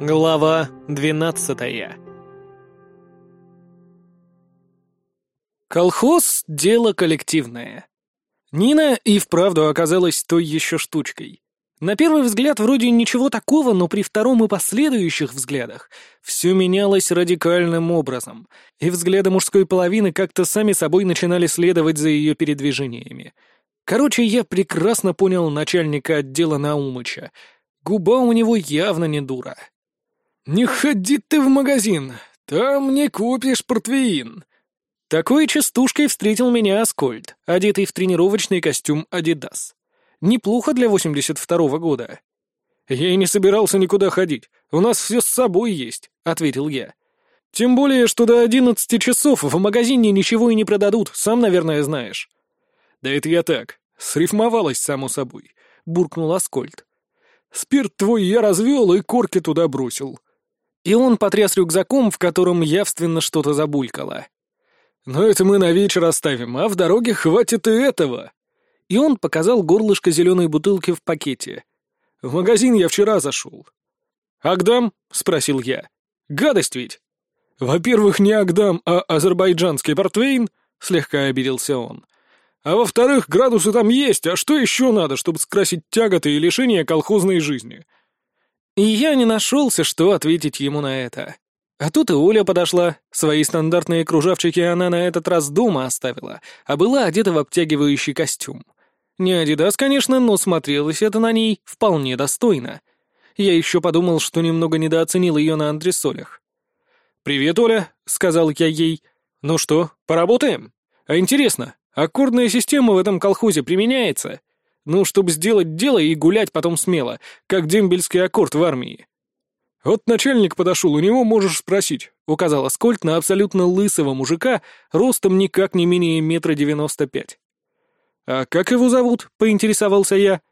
Глава двенадцатая Колхоз — дело коллективное. Нина и вправду оказалась той еще штучкой. На первый взгляд вроде ничего такого, но при втором и последующих взглядах все менялось радикальным образом, и взгляды мужской половины как-то сами собой начинали следовать за ее передвижениями. Короче, я прекрасно понял начальника отдела Наумыча. Губа у него явно не дура. «Не ходи ты в магазин, там не купишь портвейн». Такой частушкой встретил меня Аскольд, одетый в тренировочный костюм «Адидас». Неплохо для 82-го года. «Я и не собирался никуда ходить. У нас все с собой есть», — ответил я. «Тем более, что до одиннадцати часов в магазине ничего и не продадут, сам, наверное, знаешь». «Да это я так. Срифмовалось, само собой», — буркнул Аскольд. «Спирт твой я развел и корки туда бросил». И он потряс рюкзаком, в котором явственно что-то забулькало. «Но это мы на вечер оставим, а в дороге хватит и этого» и он показал горлышко зеленой бутылки в пакете. «В магазин я вчера зашел». «Агдам?» — спросил я. «Гадость ведь!» «Во-первых, не Агдам, а азербайджанский портвейн», — слегка обиделся он. «А во-вторых, градусы там есть, а что еще надо, чтобы скрасить тяготы и лишения колхозной жизни?» И я не нашелся, что ответить ему на это. А тут и Оля подошла. Свои стандартные кружавчики она на этот раз дома оставила, а была одета в обтягивающий костюм. Не Адидас, конечно, но смотрелось это на ней вполне достойно. Я еще подумал, что немного недооценил ее на антресолях. «Привет, Оля», — сказал я ей. «Ну что, поработаем? А интересно, аккордная система в этом колхозе применяется? Ну, чтобы сделать дело и гулять потом смело, как дембельский аккорд в армии». «Вот начальник подошел, у него можешь спросить», — указал Аскольд на абсолютно лысого мужика, ростом никак не менее метра девяносто пять. «А как его зовут?» — поинтересовался я.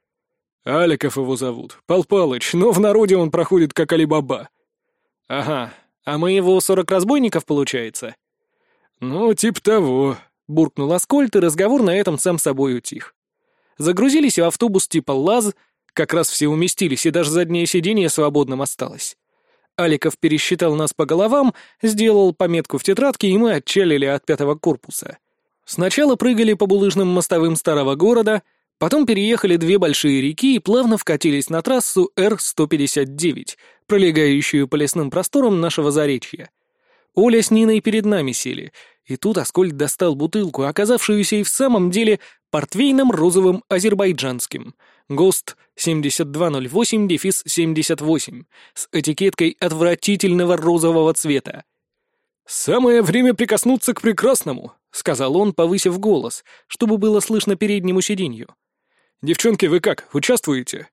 «Аликов его зовут, Пал Палыч, но в народе он проходит как Алибаба». «Ага, а мы его сорок разбойников, получается?» «Ну, типа того», — буркнул Аскольд, и разговор на этом сам собой утих. Загрузились в автобус типа «ЛАЗ», как раз все уместились, и даже заднее сиденье свободным осталось. Аликов пересчитал нас по головам, сделал пометку в тетрадке, и мы отчалили от пятого корпуса. Сначала прыгали по булыжным мостовым старого города, потом переехали две большие реки и плавно вкатились на трассу Р-159, пролегающую по лесным просторам нашего заречья. Оля с Ниной перед нами сели, и тут Аскольд достал бутылку, оказавшуюся и в самом деле портвейном розовым азербайджанским, ГОСТ 7208-78, с этикеткой отвратительного розового цвета. «Самое время прикоснуться к прекрасному», — сказал он, повысив голос, чтобы было слышно переднему сиденью. «Девчонки, вы как, участвуете?»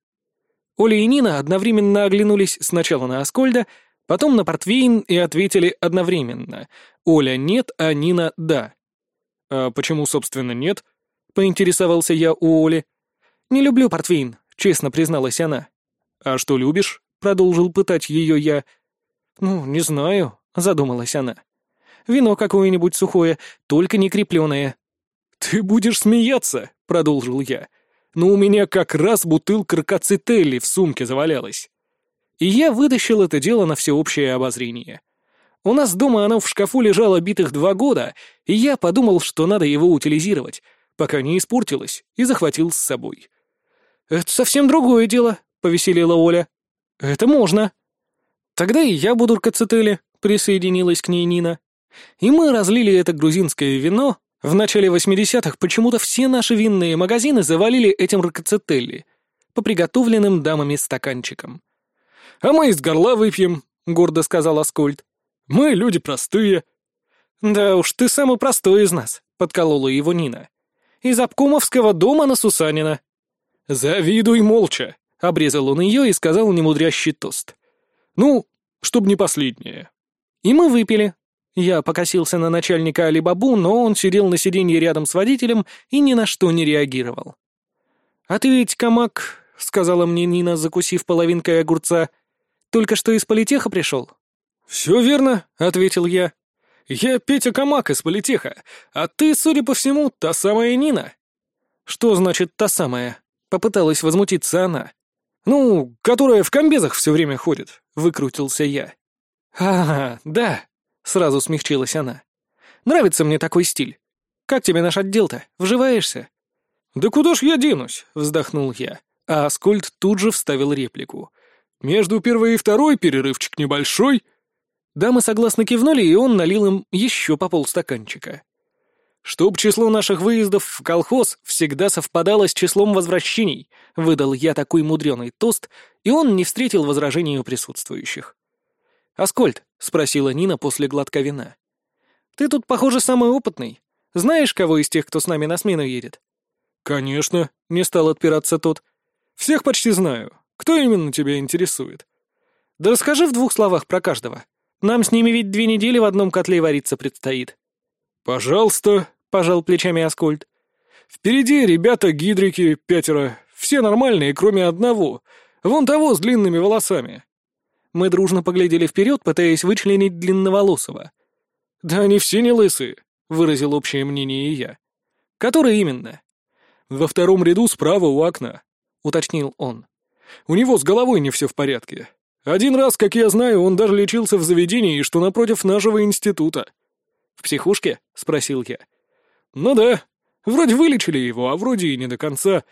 Оля и Нина одновременно оглянулись сначала на Аскольда, потом на Портвейн и ответили одновременно. Оля нет, а Нина да. «А почему, собственно, нет?» — поинтересовался я у Оли. «Не люблю Портвейн», — честно призналась она. «А что любишь?» — продолжил пытать ее я. «Ну, не знаю», — задумалась она. «Вино какое-нибудь сухое, только не крепленое». «Ты будешь смеяться», — продолжил я. «Но у меня как раз бутылка ркацителли в сумке завалялась». И я вытащил это дело на всеобщее обозрение. У нас дома оно в шкафу лежало битых два года, и я подумал, что надо его утилизировать, пока не испортилось, и захватил с собой. «Это совсем другое дело», — повеселила Оля. «Это можно». «Тогда и я буду ркацители», — присоединилась к ней Нина. И мы разлили это грузинское вино. В начале 80-х почему-то все наши винные магазины завалили этим ркацителли по приготовленным дамами стаканчикам. «А мы из горла выпьем», — гордо сказал Аскольд. «Мы люди простые». «Да уж, ты самый простой из нас», — подколола его Нина. «Из обкомовского дома на Сусанина». «Завидуй молча», — обрезал он ее и сказал немудрящий тост. «Ну, чтоб не последнее». И мы выпили. Я покосился на начальника Алибабу, но он сидел на сиденье рядом с водителем и ни на что не реагировал. «А ты ведь, Камак», — сказала мне Нина, закусив половинкой огурца, — «только что из политеха пришел?» «Все верно», — ответил я. «Я Петя Камак из политеха, а ты, судя по всему, та самая Нина». «Что значит «та самая»?» — попыталась возмутиться она. «Ну, которая в комбезах все время ходит», — выкрутился я. «А, да», — сразу смягчилась она. «Нравится мне такой стиль. Как тебе наш отдел-то? Вживаешься?» «Да куда ж я денусь?» — вздохнул я. А Аскольд тут же вставил реплику. «Между первой и второй перерывчик небольшой». Дамы согласно кивнули, и он налил им еще по полстаканчика. «Чтоб число наших выездов в колхоз всегда совпадало с числом возвращений», — выдал я такой мудреный тост, и он не встретил возражений у присутствующих. «Аскольд», — спросила Нина после глотка вина, — «ты тут, похоже, самый опытный. Знаешь, кого из тех, кто с нами на смену едет?» «Конечно», — не стал отпираться тот. «Всех почти знаю. Кто именно тебя интересует?» «Да расскажи в двух словах про каждого. Нам с ними ведь две недели в одном котле вариться предстоит». «Пожалуйста», — пожал плечами Аскольд. «Впереди ребята гидрики, пятеро, все нормальные, кроме одного, вон того с длинными волосами». Мы дружно поглядели вперед, пытаясь вычленить длинноволосого. «Да они все не лысые», — выразил общее мнение и я. «Который именно?» «Во втором ряду справа у окна», — уточнил он. «У него с головой не все в порядке. Один раз, как я знаю, он даже лечился в заведении, что напротив нашего института». «В психушке?» — спросил я. «Ну да. Вроде вылечили его, а вроде и не до конца.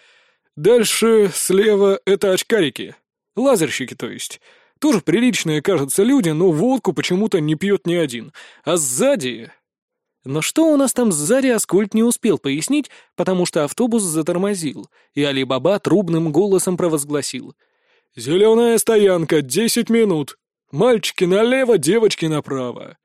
Дальше слева это очкарики. Лазерщики, то есть. Тоже приличные, кажется, люди, но водку почему-то не пьет ни один. А сзади...» Но что у нас там сзади, Аскольд не успел пояснить, потому что автобус затормозил, и Али-Баба трубным голосом провозгласил. «Зеленая стоянка, десять минут. Мальчики налево, девочки направо».